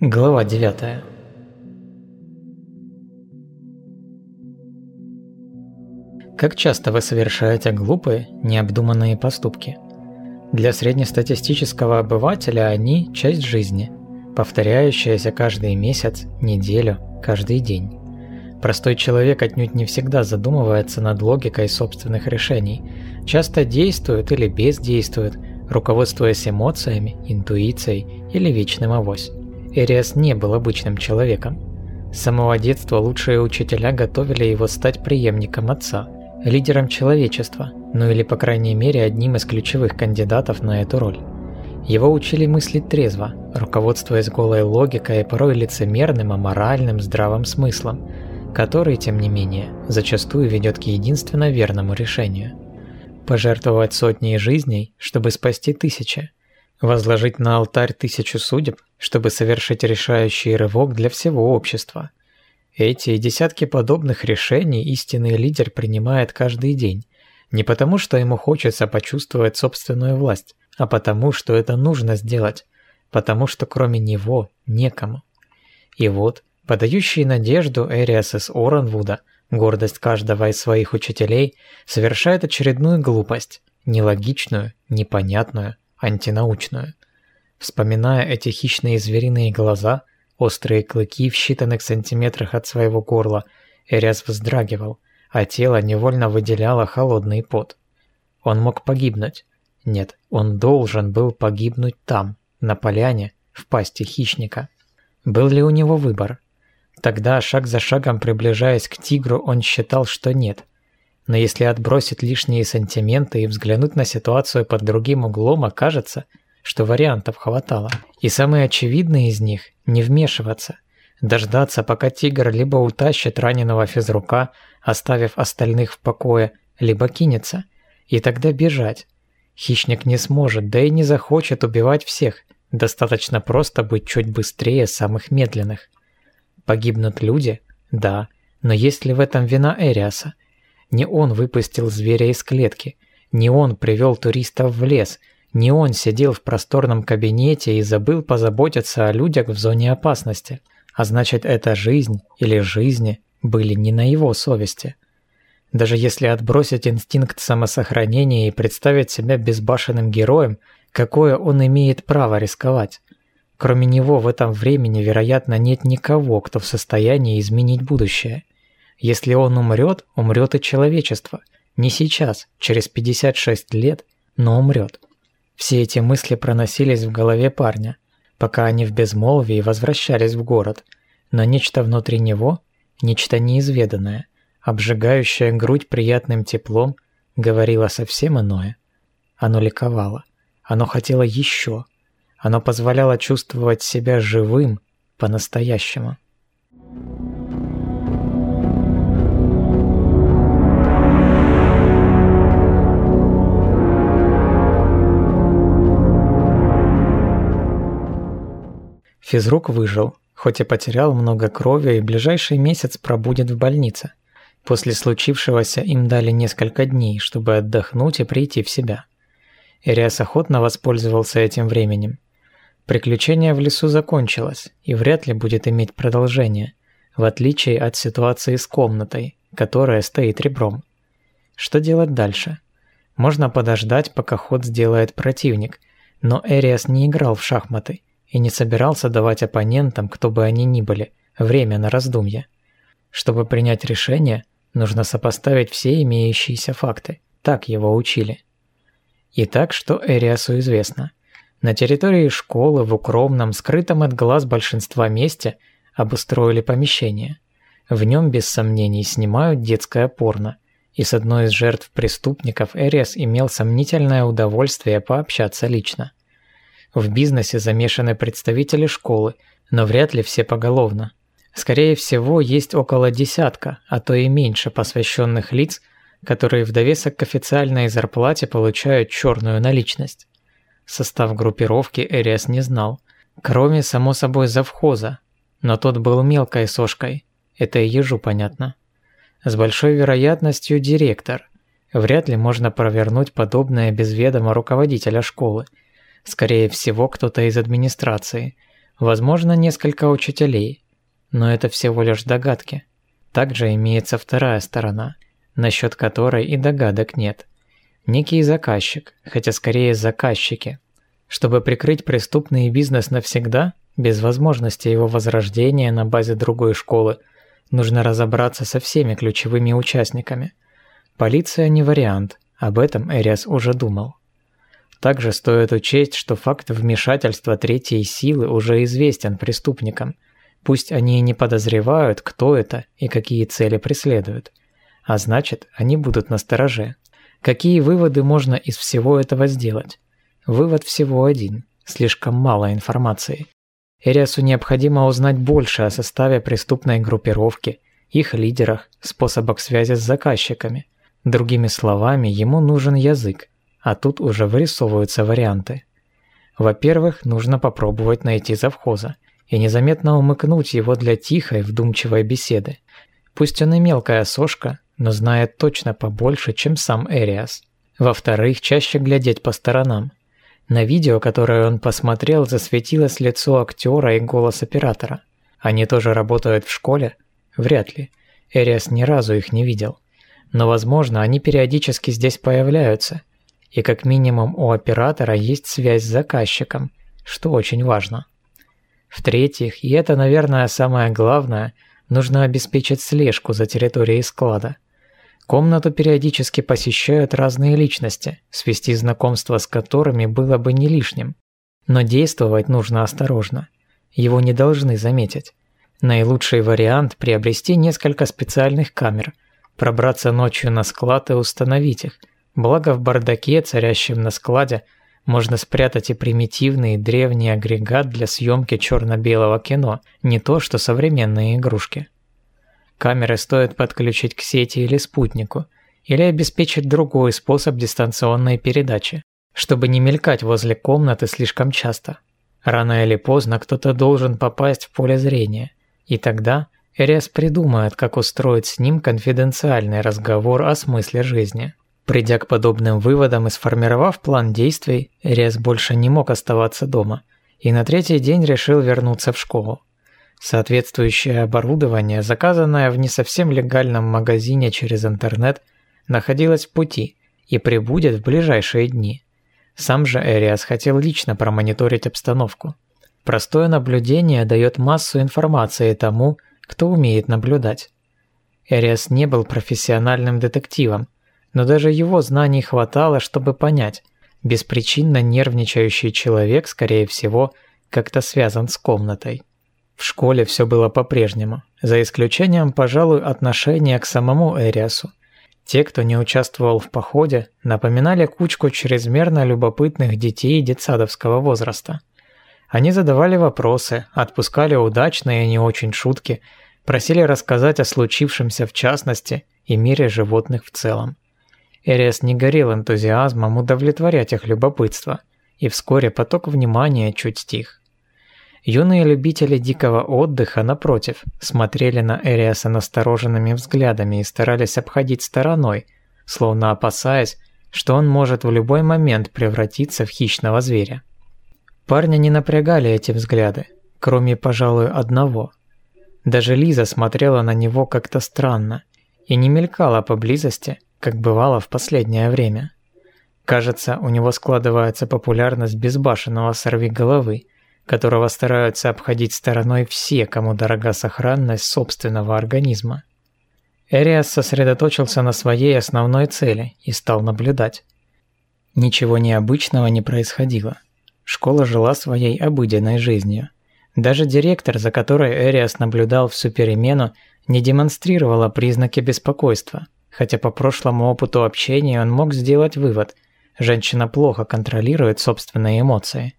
Глава 9 Как часто вы совершаете глупые, необдуманные поступки? Для среднестатистического обывателя они – часть жизни, повторяющаяся каждый месяц, неделю, каждый день. Простой человек отнюдь не всегда задумывается над логикой собственных решений, часто действует или бездействует, руководствуясь эмоциями, интуицией или вечным авось. Эриас не был обычным человеком. С самого детства лучшие учителя готовили его стать преемником отца, лидером человечества, ну или по крайней мере одним из ключевых кандидатов на эту роль. Его учили мыслить трезво, руководствуясь голой логикой и порой лицемерным, аморальным, здравым смыслом, который, тем не менее, зачастую ведет к единственно верному решению. Пожертвовать сотней жизней, чтобы спасти тысячи – Возложить на алтарь тысячу судеб, чтобы совершить решающий рывок для всего общества. Эти и десятки подобных решений истинный лидер принимает каждый день. Не потому, что ему хочется почувствовать собственную власть, а потому, что это нужно сделать, потому что кроме него некому. И вот, подающий надежду Эриас Оранвуда, гордость каждого из своих учителей, совершает очередную глупость, нелогичную, непонятную, антинаучную. Вспоминая эти хищные звериные глаза, острые клыки в считанных сантиметрах от своего горла, Эриас вздрагивал, а тело невольно выделяло холодный пот. Он мог погибнуть. Нет, он должен был погибнуть там, на поляне, в пасти хищника. Был ли у него выбор? Тогда, шаг за шагом приближаясь к тигру, он считал, что нет – но если отбросить лишние сантименты и взглянуть на ситуацию под другим углом, окажется, что вариантов хватало. И самый очевидный из них – не вмешиваться. Дождаться, пока тигр либо утащит раненого физрука, оставив остальных в покое, либо кинется. И тогда бежать. Хищник не сможет, да и не захочет убивать всех. Достаточно просто быть чуть быстрее самых медленных. Погибнут люди? Да. Но есть ли в этом вина Эриаса? Не он выпустил зверя из клетки, не он привел туристов в лес, не он сидел в просторном кабинете и забыл позаботиться о людях в зоне опасности. А значит, эта жизнь или жизни были не на его совести. Даже если отбросить инстинкт самосохранения и представить себя безбашенным героем, какое он имеет право рисковать? Кроме него в этом времени, вероятно, нет никого, кто в состоянии изменить будущее. Если он умрет, умрет и человечество. Не сейчас, через 56 лет, но умрет. Все эти мысли проносились в голове парня, пока они в безмолвии возвращались в город. Но нечто внутри него, нечто неизведанное, обжигающее грудь приятным теплом, говорило совсем иное. Оно ликовало. Оно хотело еще. Оно позволяло чувствовать себя живым по-настоящему. Физрук выжил, хоть и потерял много крови и ближайший месяц пробудет в больнице. После случившегося им дали несколько дней, чтобы отдохнуть и прийти в себя. Ириас охотно воспользовался этим временем. Приключение в лесу закончилось и вряд ли будет иметь продолжение, в отличие от ситуации с комнатой, которая стоит ребром. Что делать дальше? Можно подождать, пока ход сделает противник, но Эриас не играл в шахматы – и не собирался давать оппонентам, кто бы они ни были, время на раздумье. Чтобы принять решение, нужно сопоставить все имеющиеся факты. Так его учили. Итак, что Эриасу известно? На территории школы в укромном, скрытом от глаз большинства месте обустроили помещение. В нем, без сомнений, снимают детское порно. И с одной из жертв преступников Эриас имел сомнительное удовольствие пообщаться лично. В бизнесе замешаны представители школы, но вряд ли все поголовно. Скорее всего, есть около десятка, а то и меньше посвященных лиц, которые в довесок к официальной зарплате получают черную наличность. Состав группировки Эриас не знал, кроме, само собой, завхоза, но тот был мелкой сошкой, это и ежу понятно. С большой вероятностью директор. Вряд ли можно провернуть подобное без ведома руководителя школы – Скорее всего, кто-то из администрации. Возможно, несколько учителей, но это всего лишь догадки. Также имеется вторая сторона, насчет которой и догадок нет. Некий заказчик, хотя скорее заказчики. Чтобы прикрыть преступный бизнес навсегда, без возможности его возрождения на базе другой школы, нужно разобраться со всеми ключевыми участниками. Полиция не вариант, об этом Эриас уже думал. Также стоит учесть, что факт вмешательства третьей силы уже известен преступникам – Пусть они и не подозревают, кто это и какие цели преследуют. А значит, они будут настороже. Какие выводы можно из всего этого сделать? Вывод всего один. Слишком мало информации. Эриасу необходимо узнать больше о составе преступной группировки, их лидерах, способах связи с заказчиками. Другими словами, ему нужен язык, а тут уже вырисовываются варианты. Во-первых, нужно попробовать найти завхоза и незаметно умыкнуть его для тихой, вдумчивой беседы. Пусть он и мелкая сошка, но знает точно побольше, чем сам Эриас. Во-вторых, чаще глядеть по сторонам. На видео, которое он посмотрел, засветилось лицо актера и голос оператора. Они тоже работают в школе? Вряд ли. Эриас ни разу их не видел. Но, возможно, они периодически здесь появляются. И как минимум у оператора есть связь с заказчиком, что очень важно. В-третьих, и это, наверное, самое главное, нужно обеспечить слежку за территорией склада. Комнату периодически посещают разные личности, свести знакомство с которыми было бы не лишним. Но действовать нужно осторожно. Его не должны заметить. Наилучший вариант – приобрести несколько специальных камер, пробраться ночью на склад и установить их. Благо в бардаке, царящем на складе, можно спрятать и примитивный древний агрегат для съемки черно-белого кино, не то что современные игрушки. Камеры стоит подключить к сети или спутнику, или обеспечить другой способ дистанционной передачи, чтобы не мелькать возле комнаты слишком часто. Рано или поздно кто-то должен попасть в поле зрения, и тогда Эриас придумает, как устроить с ним конфиденциальный разговор о смысле жизни. Придя к подобным выводам и сформировав план действий, Рез больше не мог оставаться дома, и на третий день решил вернуться в школу. Соответствующее оборудование, заказанное в не совсем легальном магазине через интернет, находилось в пути и прибудет в ближайшие дни. Сам же Эриас хотел лично промониторить обстановку. Простое наблюдение дает массу информации тому, кто умеет наблюдать. Эриас не был профессиональным детективом, но даже его знаний хватало, чтобы понять, беспричинно нервничающий человек, скорее всего, как-то связан с комнатой. В школе все было по-прежнему, за исключением, пожалуй, отношения к самому Эриасу. Те, кто не участвовал в походе, напоминали кучку чрезмерно любопытных детей детсадовского возраста. Они задавали вопросы, отпускали удачные и не очень шутки, просили рассказать о случившемся в частности и мире животных в целом. Эриас не горел энтузиазмом удовлетворять их любопытство, и вскоре поток внимания чуть стих. Юные любители дикого отдыха, напротив, смотрели на Эриаса настороженными взглядами и старались обходить стороной, словно опасаясь, что он может в любой момент превратиться в хищного зверя. Парня не напрягали эти взгляды, кроме, пожалуй, одного. Даже Лиза смотрела на него как-то странно и не мелькала поблизости, как бывало в последнее время. Кажется, у него складывается популярность безбашенного сорвиголовы, которого стараются обходить стороной все, кому дорога сохранность собственного организма. Эриас сосредоточился на своей основной цели и стал наблюдать. Ничего необычного не происходило. Школа жила своей обыденной жизнью. Даже директор, за которой Эриас наблюдал всю перемену, не демонстрировала признаки беспокойства – хотя по прошлому опыту общения он мог сделать вывод – женщина плохо контролирует собственные эмоции.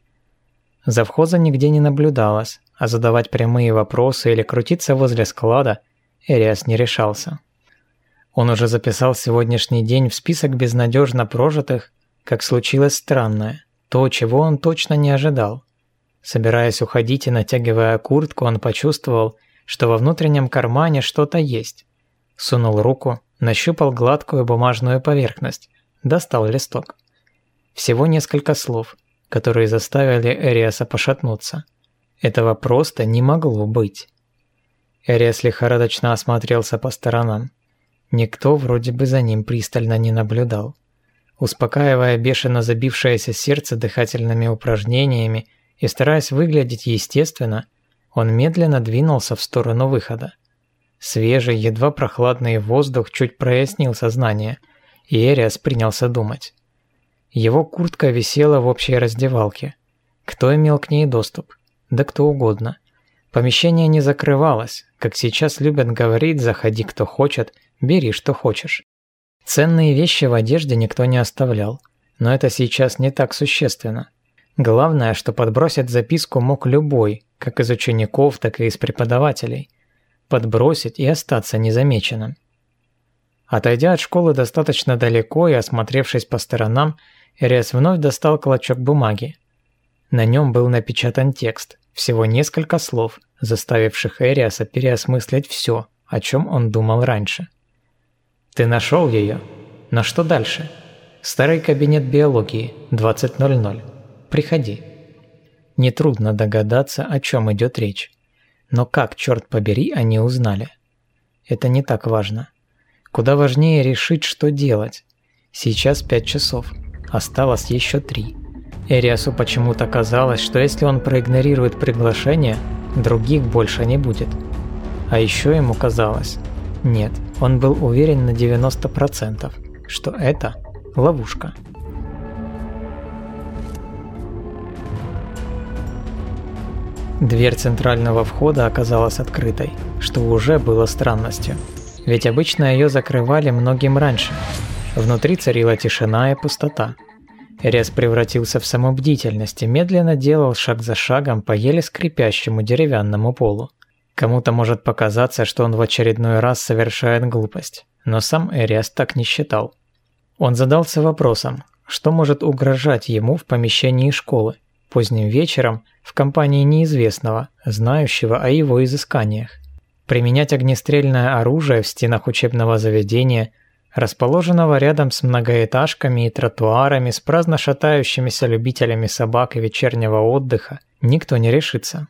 Завхоза нигде не наблюдалось, а задавать прямые вопросы или крутиться возле склада Эриас не решался. Он уже записал сегодняшний день в список безнадежно прожитых, как случилось странное, то, чего он точно не ожидал. Собираясь уходить и натягивая куртку, он почувствовал, что во внутреннем кармане что-то есть. Сунул руку, Нащупал гладкую бумажную поверхность, достал листок. Всего несколько слов, которые заставили Эриаса пошатнуться. Этого просто не могло быть. Эриас лихорадочно осмотрелся по сторонам. Никто вроде бы за ним пристально не наблюдал. Успокаивая бешено забившееся сердце дыхательными упражнениями и стараясь выглядеть естественно, он медленно двинулся в сторону выхода. Свежий, едва прохладный воздух чуть прояснил сознание, и Эриас принялся думать. Его куртка висела в общей раздевалке. Кто имел к ней доступ? Да кто угодно. Помещение не закрывалось, как сейчас любят говорить «заходи кто хочет, бери что хочешь». Ценные вещи в одежде никто не оставлял, но это сейчас не так существенно. Главное, что подбросить записку мог любой, как из учеников, так и из преподавателей. Подбросить и остаться незамеченным. Отойдя от школы достаточно далеко и осмотревшись по сторонам, Эриас вновь достал клочок бумаги. На нем был напечатан текст, всего несколько слов, заставивших Эриаса переосмыслить все, о чем он думал раньше. «Ты нашел ее? Но что дальше?» «Старый кабинет биологии, 20.00. Приходи». Нетрудно догадаться, о чем идет речь. Но как, черт побери, они узнали? Это не так важно. Куда важнее решить, что делать. Сейчас пять часов. Осталось еще три. Эриасу почему-то казалось, что если он проигнорирует приглашение, других больше не будет. А еще ему казалось, нет, он был уверен на 90%, что это ловушка. Дверь центрального входа оказалась открытой, что уже было странностью. Ведь обычно ее закрывали многим раньше, Внутри царила тишина и пустота. Рез превратился в самобдительность и медленно делал шаг за шагом по еле скрипящему деревянному полу. Кому-то может показаться, что он в очередной раз совершает глупость, но сам Эриас так не считал. Он задался вопросом, что может угрожать ему в помещении школы, поздним вечером в компании неизвестного, знающего о его изысканиях. Применять огнестрельное оружие в стенах учебного заведения – расположенного рядом с многоэтажками и тротуарами с праздно шатающимися любителями собак и вечернего отдыха, никто не решится.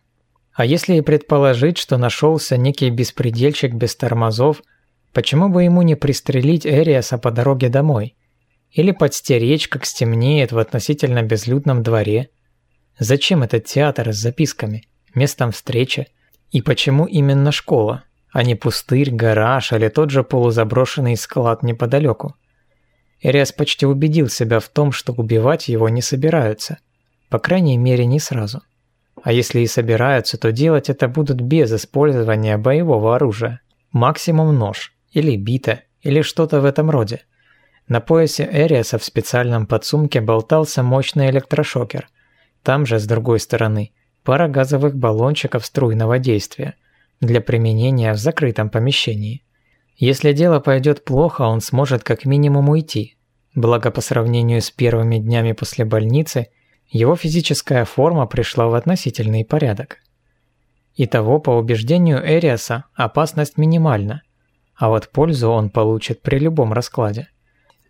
А если и предположить, что нашелся некий беспредельщик без тормозов, почему бы ему не пристрелить Эриаса по дороге домой? Или подстеречь, как стемнеет в относительно безлюдном дворе? Зачем этот театр с записками, местом встречи? И почему именно школа? а не пустырь, гараж или тот же полузаброшенный склад неподалеку. Эриас почти убедил себя в том, что убивать его не собираются. По крайней мере, не сразу. А если и собираются, то делать это будут без использования боевого оружия. Максимум нож, или бита, или что-то в этом роде. На поясе Эриаса в специальном подсумке болтался мощный электрошокер. Там же, с другой стороны, пара газовых баллончиков струйного действия – для применения в закрытом помещении. Если дело пойдет плохо, он сможет как минимум уйти. Благо по сравнению с первыми днями после больницы, его физическая форма пришла в относительный порядок. Итого, по убеждению Эриаса, опасность минимальна, а вот пользу он получит при любом раскладе.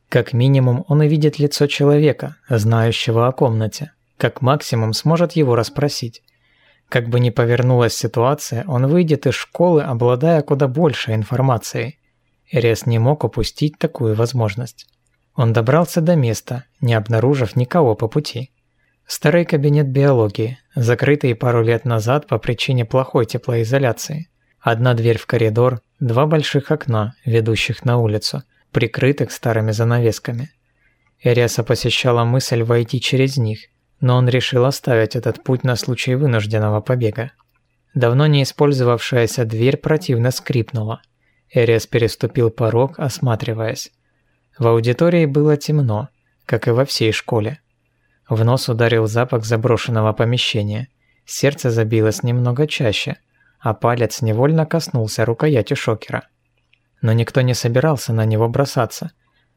Как минимум он увидит лицо человека, знающего о комнате, как максимум сможет его расспросить. Как бы ни повернулась ситуация, он выйдет из школы, обладая куда большей информацией. Эриас не мог упустить такую возможность. Он добрался до места, не обнаружив никого по пути. Старый кабинет биологии, закрытый пару лет назад по причине плохой теплоизоляции. Одна дверь в коридор, два больших окна, ведущих на улицу, прикрытых старыми занавесками. Эриаса посещала мысль войти через них – но он решил оставить этот путь на случай вынужденного побега. Давно не использовавшаяся дверь противно скрипнула. Эриас переступил порог, осматриваясь. В аудитории было темно, как и во всей школе. В нос ударил запах заброшенного помещения. Сердце забилось немного чаще, а палец невольно коснулся рукояти шокера. Но никто не собирался на него бросаться.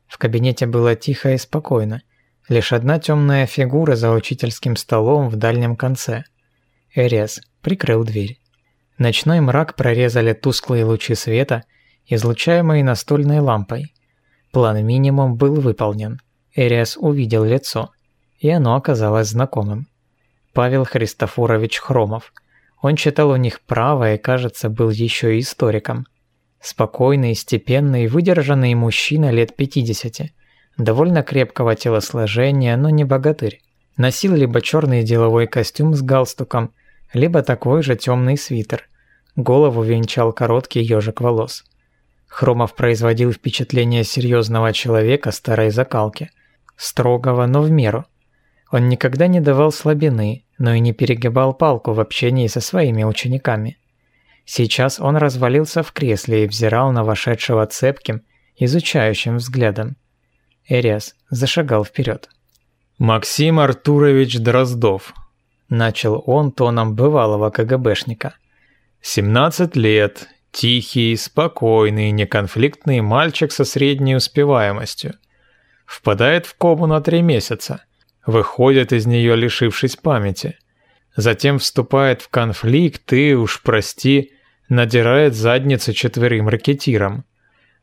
В кабинете было тихо и спокойно, Лишь одна темная фигура за учительским столом в дальнем конце. Эрес прикрыл дверь. Ночной мрак прорезали тусклые лучи света, излучаемые настольной лампой. План минимум был выполнен. Эриас увидел лицо, и оно оказалось знакомым. Павел Христофорович Хромов, Он читал у них право и, кажется, был еще и историком. Спокойный, степенный, выдержанный мужчина лет 50. Довольно крепкого телосложения, но не богатырь. Носил либо черный деловой костюм с галстуком, либо такой же темный свитер. Голову венчал короткий ежик волос. Хромов производил впечатление серьезного человека старой закалки. Строгого, но в меру. Он никогда не давал слабины, но и не перегибал палку в общении со своими учениками. Сейчас он развалился в кресле и взирал на вошедшего цепким, изучающим взглядом. Эриас зашагал вперед. «Максим Артурович Дроздов», – начал он тоном бывалого КГБшника. «17 лет, тихий, спокойный, неконфликтный мальчик со средней успеваемостью. Впадает в кому на три месяца выходит из нее, лишившись памяти. Затем вступает в конфликт и, уж прости, надирает задницу четверым ракетирам.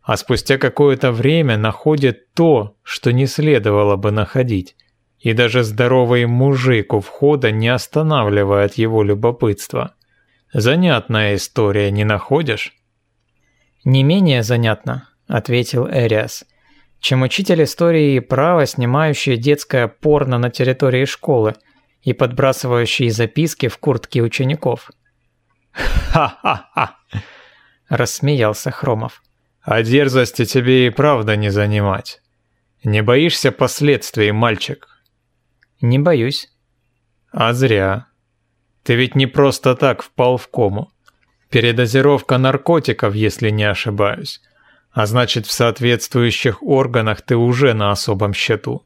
А спустя какое-то время находит то, что не следовало бы находить. И даже здоровый мужик у входа не останавливает его любопытство. Занятная история, не находишь? «Не менее занятно», — ответил Эриас чем учитель истории и права, снимающий детское порно на территории школы и подбрасывающий записки в куртки учеников. «Ха-ха-ха!» – рассмеялся Хромов. «А дерзости тебе и правда не занимать. Не боишься последствий, мальчик?» «Не боюсь». «А зря. Ты ведь не просто так впал в кому. Передозировка наркотиков, если не ошибаюсь. А значит, в соответствующих органах ты уже на особом счету.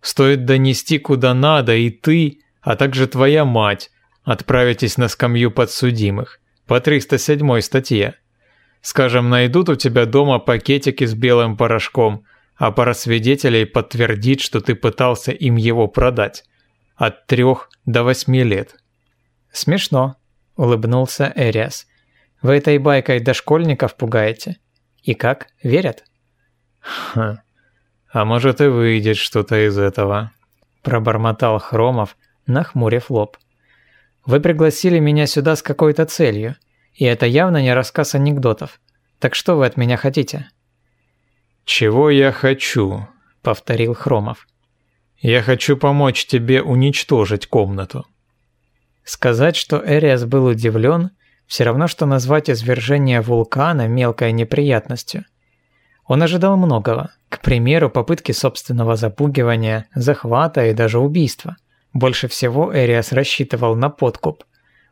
Стоит донести куда надо, и ты, а также твоя мать, отправитесь на скамью подсудимых по 307 статье. Скажем, найдут у тебя дома пакетики с белым порошком, а пара свидетелей подтвердит, что ты пытался им его продать. От трех до восьми лет. «Смешно», — улыбнулся Эриас. «Вы этой байкой дошкольников пугаете?» И как, верят? Ха, а может и выйдет что-то из этого. Пробормотал Хромов, нахмурив лоб. Вы пригласили меня сюда с какой-то целью, и это явно не рассказ анекдотов. Так что вы от меня хотите? «Чего я хочу?» – повторил Хромов. «Я хочу помочь тебе уничтожить комнату». Сказать, что Эриас был удивлен – все равно, что назвать извержение вулкана мелкой неприятностью. Он ожидал многого, к примеру, попытки собственного запугивания, захвата и даже убийства. Больше всего Эриас рассчитывал на подкуп.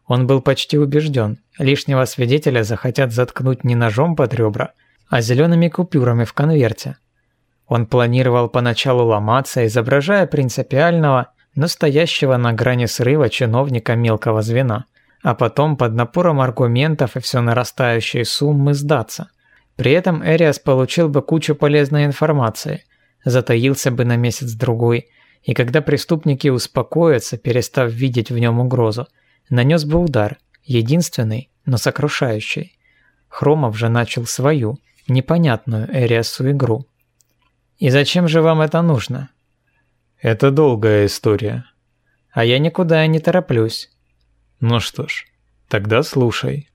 Он был почти убежден, лишнего свидетеля захотят заткнуть не ножом под ребра, а зелеными купюрами в конверте. Он планировал поначалу ломаться, изображая принципиального, настоящего на грани срыва чиновника мелкого звена – а потом под напором аргументов и все нарастающей суммы сдаться. При этом Эриас получил бы кучу полезной информации, затаился бы на месяц-другой, и когда преступники успокоятся, перестав видеть в нем угрозу, нанес бы удар, единственный, но сокрушающий. Хромов же начал свою, непонятную Эриасу игру. «И зачем же вам это нужно?» «Это долгая история». «А я никуда не тороплюсь. Ну что ж, тогда слушай.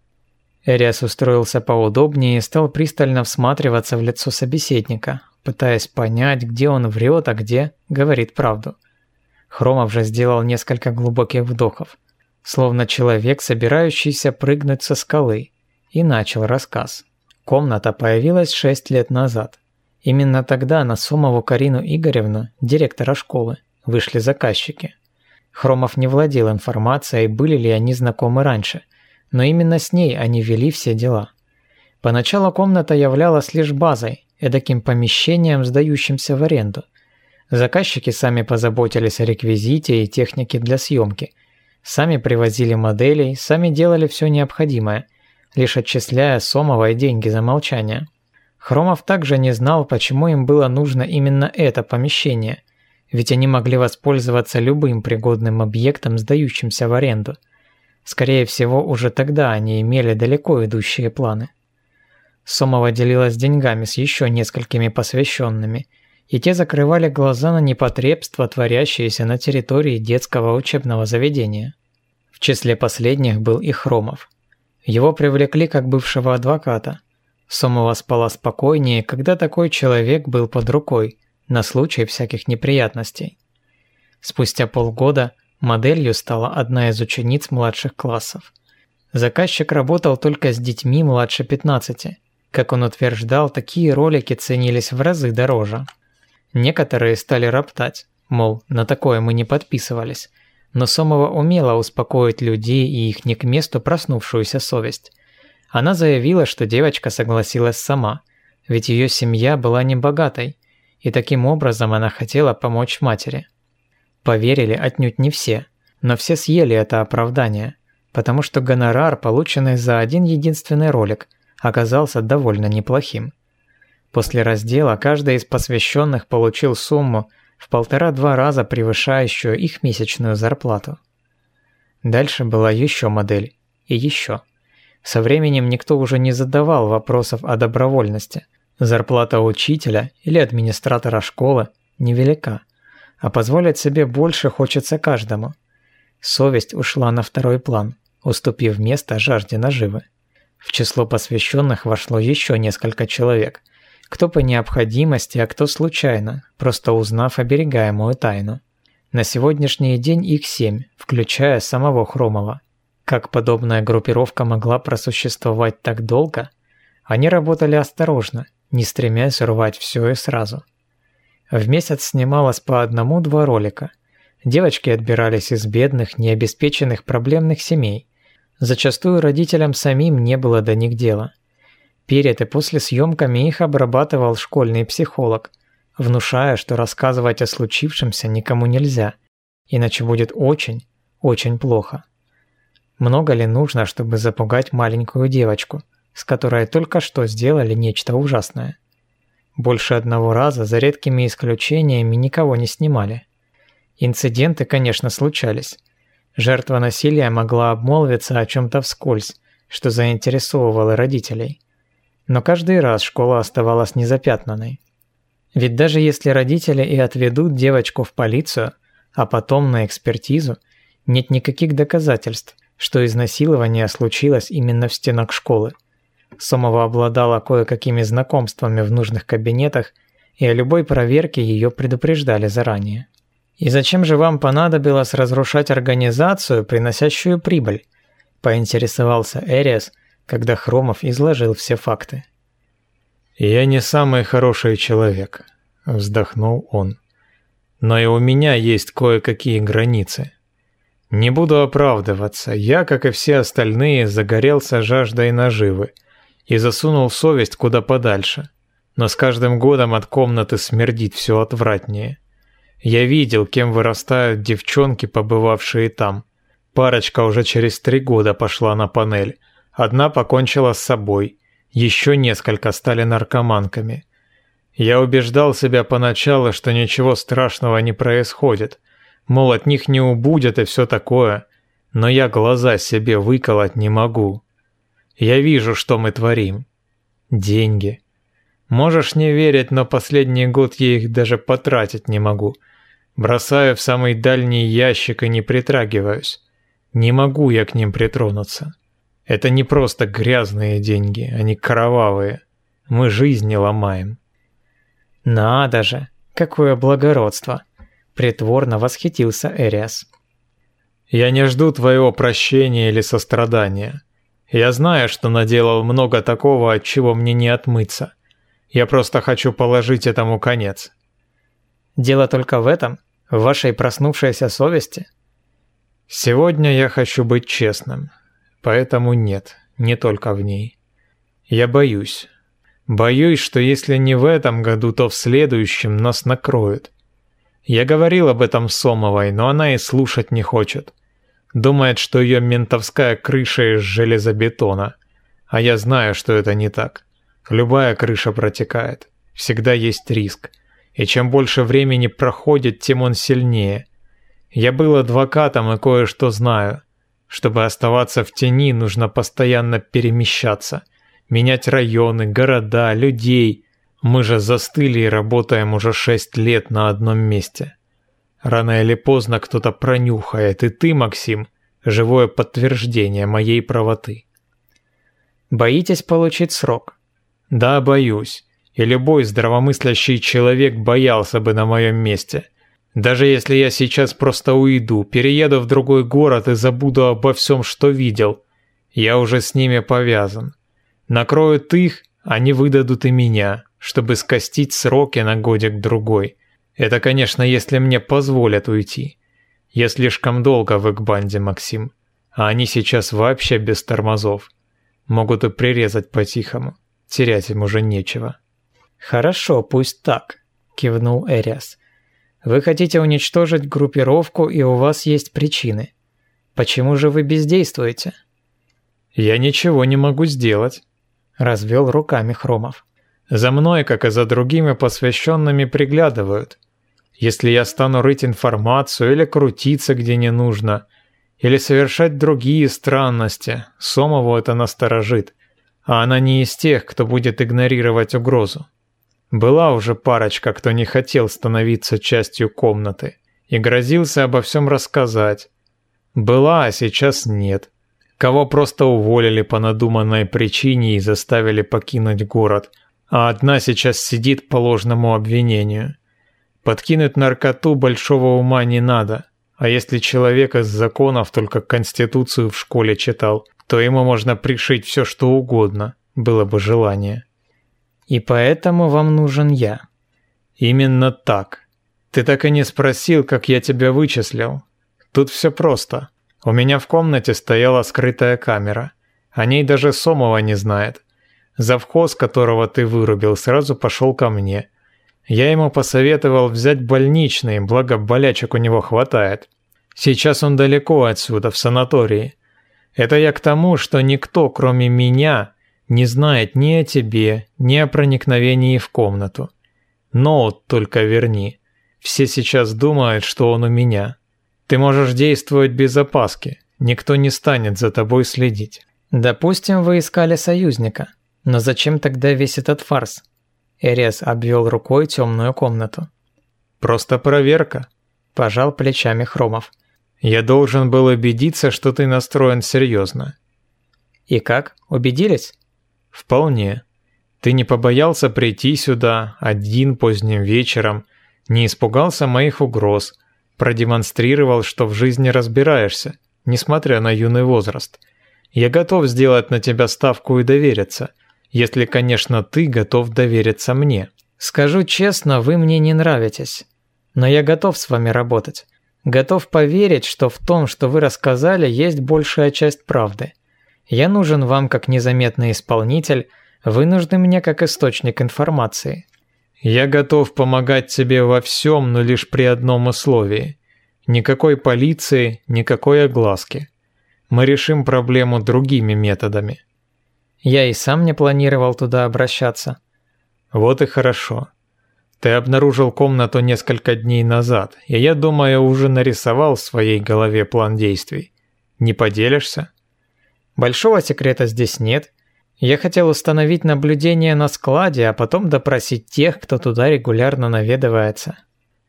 Эриас устроился поудобнее и стал пристально всматриваться в лицо собеседника, пытаясь понять, где он врет, а где говорит правду. Хромов же сделал несколько глубоких вдохов, словно человек, собирающийся прыгнуть со скалы, и начал рассказ. Комната появилась шесть лет назад. Именно тогда на Сомову Карину Игоревну, директора школы, вышли заказчики – Хромов не владел информацией, были ли они знакомы раньше, но именно с ней они вели все дела. Поначалу комната являлась лишь базой, эдаким помещением, сдающимся в аренду. Заказчики сами позаботились о реквизите и технике для съемки. Сами привозили моделей, сами делали все необходимое, лишь отчисляя Сомовой деньги за молчание. Хромов также не знал, почему им было нужно именно это помещение – ведь они могли воспользоваться любым пригодным объектом, сдающимся в аренду. Скорее всего, уже тогда они имели далеко идущие планы. Сомова делилась деньгами с еще несколькими посвященными, и те закрывали глаза на непотребства, творящиеся на территории детского учебного заведения. В числе последних был и Хромов. Его привлекли как бывшего адвоката. Сомова спала спокойнее, когда такой человек был под рукой, на случай всяких неприятностей. Спустя полгода моделью стала одна из учениц младших классов. Заказчик работал только с детьми младше 15. Как он утверждал, такие ролики ценились в разы дороже. Некоторые стали роптать, мол, на такое мы не подписывались. Но Сомова умела успокоить людей и их не к месту проснувшуюся совесть. Она заявила, что девочка согласилась сама, ведь ее семья была небогатой, и таким образом она хотела помочь матери. Поверили отнюдь не все, но все съели это оправдание, потому что гонорар, полученный за один единственный ролик, оказался довольно неплохим. После раздела каждый из посвященных получил сумму в полтора-два раза превышающую их месячную зарплату. Дальше была еще модель и еще. Со временем никто уже не задавал вопросов о добровольности. Зарплата учителя или администратора школы невелика, а позволить себе больше хочется каждому. Совесть ушла на второй план, уступив место жажде наживы. В число посвященных вошло еще несколько человек, кто по необходимости, а кто случайно, просто узнав оберегаемую тайну. На сегодняшний день их семь, включая самого Хромова. Как подобная группировка могла просуществовать так долго? Они работали осторожно, не стремясь рвать все и сразу. В месяц снималось по одному-два ролика. Девочки отбирались из бедных, необеспеченных проблемных семей. Зачастую родителям самим не было до них дела. Перед и после съемками их обрабатывал школьный психолог, внушая, что рассказывать о случившемся никому нельзя, иначе будет очень, очень плохо. Много ли нужно, чтобы запугать маленькую девочку, с которой только что сделали нечто ужасное? Больше одного раза, за редкими исключениями, никого не снимали. Инциденты, конечно, случались. Жертва насилия могла обмолвиться о чем-то вскользь, что заинтересовывало родителей. Но каждый раз школа оставалась незапятнанной. Ведь даже если родители и отведут девочку в полицию, а потом на экспертизу, нет никаких доказательств, что изнасилование случилось именно в стенах школы. Сомова обладала кое-какими знакомствами в нужных кабинетах, и о любой проверке ее предупреждали заранее. «И зачем же вам понадобилось разрушать организацию, приносящую прибыль?» – поинтересовался Эриас, когда Хромов изложил все факты. «Я не самый хороший человек», – вздохнул он. «Но и у меня есть кое-какие границы. Не буду оправдываться, я, как и все остальные, загорелся жаждой наживы и засунул совесть куда подальше. Но с каждым годом от комнаты смердит все отвратнее. Я видел, кем вырастают девчонки, побывавшие там. Парочка уже через три года пошла на панель. Одна покончила с собой, еще несколько стали наркоманками. Я убеждал себя поначалу, что ничего страшного не происходит, Мол, от них не убудет и все такое. Но я глаза себе выколоть не могу. Я вижу, что мы творим. Деньги. Можешь не верить, но последний год я их даже потратить не могу. Бросаю в самый дальний ящик и не притрагиваюсь. Не могу я к ним притронуться. Это не просто грязные деньги, они кровавые. Мы жизни ломаем. Надо же, какое благородство. Притворно восхитился Эриас. «Я не жду твоего прощения или сострадания. Я знаю, что наделал много такого, от чего мне не отмыться. Я просто хочу положить этому конец». «Дело только в этом? В вашей проснувшейся совести?» «Сегодня я хочу быть честным, поэтому нет, не только в ней. Я боюсь. Боюсь, что если не в этом году, то в следующем нас накроют. Я говорил об этом Сомовой, но она и слушать не хочет. Думает, что ее ментовская крыша из железобетона. А я знаю, что это не так. Любая крыша протекает. Всегда есть риск. И чем больше времени проходит, тем он сильнее. Я был адвокатом и кое-что знаю. Чтобы оставаться в тени, нужно постоянно перемещаться. Менять районы, города, людей – мы же застыли и работаем уже шесть лет на одном месте. Рано или поздно кто-то пронюхает, и ты, Максим, живое подтверждение моей правоты. Боитесь получить срок? Да, боюсь. И любой здравомыслящий человек боялся бы на моем месте. Даже если я сейчас просто уйду, перееду в другой город и забуду обо всем, что видел, я уже с ними повязан. Накроют их, они выдадут и меня, чтобы скостить сроки на годик-другой. Это, конечно, если мне позволят уйти. Я слишком долго в Экбанде, Максим. А они сейчас вообще без тормозов. Могут и прирезать по-тихому. Терять им уже нечего. «Хорошо, пусть так», – кивнул Эриас. «Вы хотите уничтожить группировку, и у вас есть причины. Почему же вы бездействуете?» «Я ничего не могу сделать», – развел руками Хромов. «За мной, как и за другими посвященными, приглядывают. Если я стану рыть информацию или крутиться где не нужно, или совершать другие странности, Сомову это насторожит, а она не из тех, кто будет игнорировать угрозу. Была уже парочка, кто не хотел становиться частью комнаты и грозился обо всем рассказать. Была, а сейчас нет. Кого просто уволили по надуманной причине и заставили покинуть город, а одна сейчас сидит по ложному обвинению. Подкинуть наркоту большого ума не надо, а если человек из законов только Конституцию в школе читал, то ему можно пришить все что угодно, было бы желание. И поэтому вам нужен я. Именно так. Ты так и не спросил, как я тебя вычислил. Тут все просто. У меня в комнате стояла скрытая камера. О ней даже Сомова не знает. Завхоз, которого ты вырубил, сразу пошел ко мне. Я ему посоветовал взять больничный, благо болячек у него хватает. Сейчас он далеко отсюда, в санатории. Это я к тому, что никто, кроме меня, не знает ни о тебе, ни о проникновении в комнату. Ноут только верни. Все сейчас думают, что он у меня. Ты можешь действовать без опаски. Никто не станет за тобой следить. Допустим, вы искали союзника. Но зачем тогда весь этот фарс? Эрес обвел рукой темную комнату. Просто проверка. Пожал плечами Хромов. Я должен был убедиться, что ты настроен серьезно. И как? Убедились? «Вполне. Ты не побоялся прийти сюда один поздним вечером, не испугался моих угроз, продемонстрировал, что в жизни разбираешься, несмотря на юный возраст. Я готов сделать на тебя ставку и довериться, если, конечно, ты готов довериться мне». «Скажу честно, вы мне не нравитесь, но я готов с вами работать. Готов поверить, что в том, что вы рассказали, есть большая часть правды. Я нужен вам как незаметный исполнитель, вы нужны мне как источник информации. Я готов помогать тебе во всем, но лишь при одном условии. Никакой полиции, никакой огласки. Мы решим проблему другими методами. Я и сам не планировал туда обращаться. Вот и хорошо. Ты обнаружил комнату несколько дней назад, и я думаю, уже нарисовал в своей голове план действий. Не поделишься? Большого секрета здесь нет. Я хотел установить наблюдение на складе, а потом допросить тех, кто туда регулярно наведывается.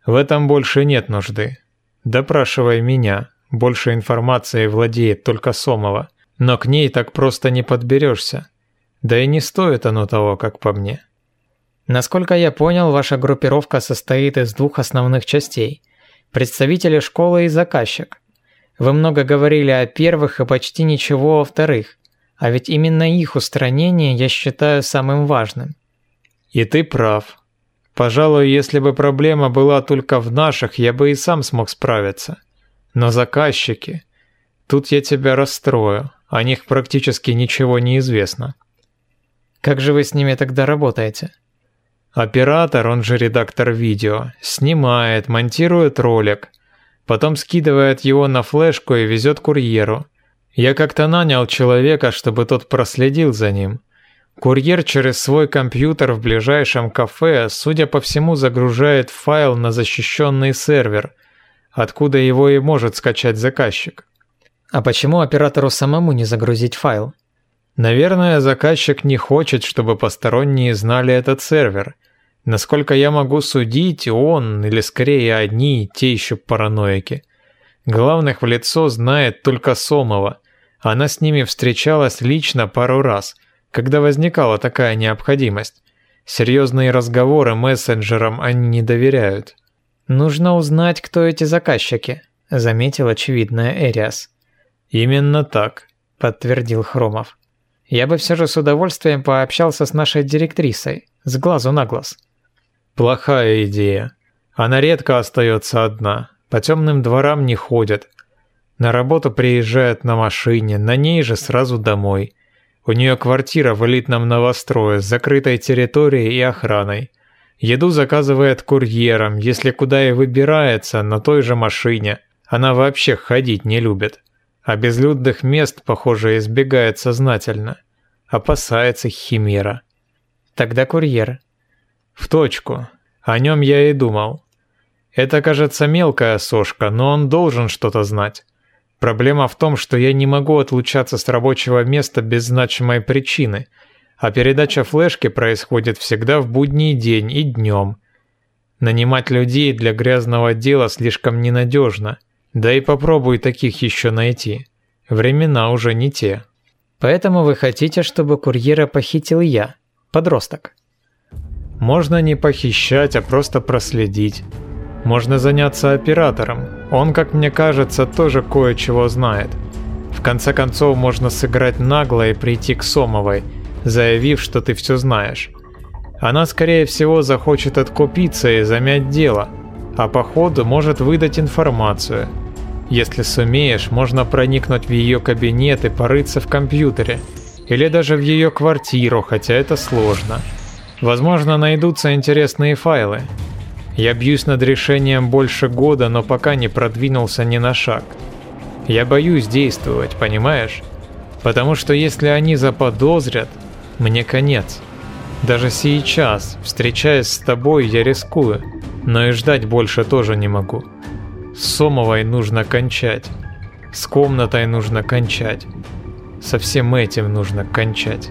В этом больше нет нужды. Допрашивай меня. Больше информации владеет только Сомова. Но к ней так просто не подберешься. Да и не стоит оно того, как по мне. Насколько я понял, ваша группировка состоит из двух основных частей. Представители школы и заказчик. Вы много говорили о первых и почти ничего о вторых. А ведь именно их устранение я считаю самым важным. И ты прав. Пожалуй, если бы проблема была только в наших, я бы и сам смог справиться. Но заказчики... Тут я тебя расстрою. О них практически ничего не известно. Как же вы с ними тогда работаете? Оператор, он же редактор видео, снимает, монтирует ролик, Потом скидывает его на флешку и везет курьеру. Я как-то нанял человека, чтобы тот проследил за ним. Курьер через свой компьютер в ближайшем кафе, судя по всему, загружает файл на защищенный сервер, откуда его и может скачать заказчик. А почему оператору самому не загрузить файл? Наверное, заказчик не хочет, чтобы посторонние знали этот сервер – Насколько я могу судить, он, или скорее одни, те еще параноики, Главных в лицо знает только Сомова. Она с ними встречалась лично пару раз, когда возникала такая необходимость. Серьезные разговоры мессенджерам они не доверяют. «Нужно узнать, кто эти заказчики», – заметил очевидная Эриас. «Именно так», – подтвердил Хромов. «Я бы все же с удовольствием пообщался с нашей директрисой, с глазу на глаз». «Плохая идея. Она редко остается одна, по темным дворам не ходит. На работу приезжает на машине, на ней же сразу домой. У нее квартира в элитном новострое с закрытой территорией и охраной. Еду заказывает курьером, если куда и выбирается, на той же машине. Она вообще ходить не любит. А безлюдных мест, похоже, избегает сознательно. Опасается химера. Тогда курьер. В точку. О нем я и думал. Это, кажется, мелкая сошка, но он должен что-то знать. Проблема в том, что я не могу отлучаться с рабочего места без значимой причины, а передача флешки происходит всегда в будний день и днем. Нанимать людей для грязного дела слишком ненадежно, да и попробуй таких еще найти. Времена уже не те. Поэтому вы хотите, чтобы курьера похитил я, подросток? Можно не похищать, а просто проследить. Можно заняться оператором. Он, как мне кажется, тоже кое-чего знает. В конце концов, можно сыграть нагло и прийти к Сомовой, заявив, что ты все знаешь. Она, скорее всего, захочет откупиться и замять дело, а по ходу может выдать информацию. Если сумеешь, можно проникнуть в ее кабинет и порыться в компьютере, или даже в ее квартиру, хотя это сложно. Возможно, найдутся интересные файлы, я бьюсь над решением больше года, но пока не продвинулся ни на шаг. Я боюсь действовать, понимаешь? Потому что если они заподозрят, мне конец. Даже сейчас, встречаясь с тобой, я рискую, но и ждать больше тоже не могу. С Сомовой нужно кончать. С комнатой нужно кончать. Со всем этим нужно кончать.